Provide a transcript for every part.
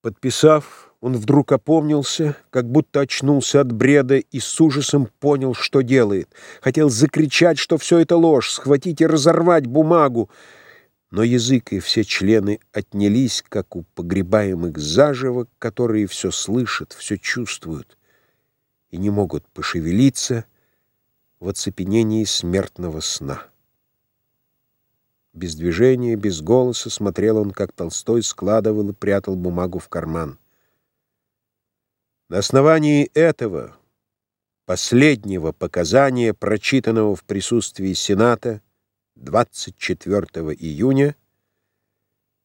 Подписав, он вдруг опомнился, как будто очнулся от бреда и с ужасом понял, что делает. Хотел закричать, что все это ложь, схватить и разорвать бумагу, но язык и все члены отнялись, как у погребаемых заживо, которые все слышат, все чувствуют и не могут пошевелиться в оцепенении смертного сна. Без движения, без голоса смотрел он, как Толстой складывал и прятал бумагу в карман. На основании этого, последнего показания, прочитанного в присутствии Сената 24 июня,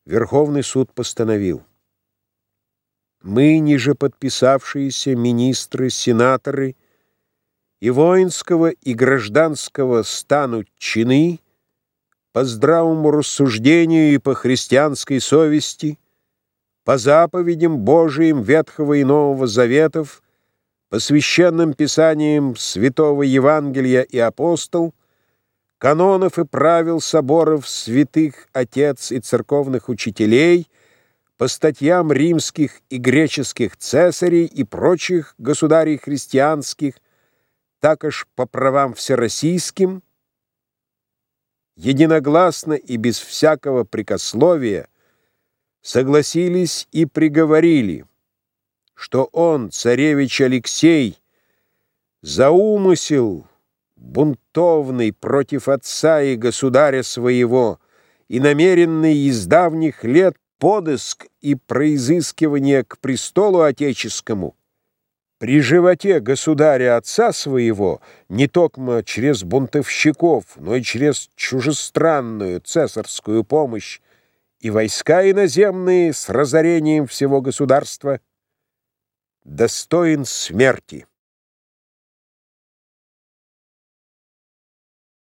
Верховный суд постановил «Мы, ниже подписавшиеся министры, сенаторы и воинского и гражданского станут чины, по здравому рассуждению и по христианской совести, по заповедям Божиим Ветхого и Нового Заветов, по священным писаниям Святого Евангелия и апостол, канонов и правил соборов святых отец и церковных учителей, по статьям римских и греческих цесарей и прочих государей христианских, так аж по правам всероссийским, единогласно и без всякого прикословия согласились и приговорили, что он, царевич Алексей, за умысел бунтовный против отца и государя своего и намеренный из давних лет подыск и произыскивание к престолу отеческому, при животе государя отца своего не токмо через бунтовщиков, но и через чужестранную цесарскую помощь и войска иноземные с разорением всего государства достоин смерти.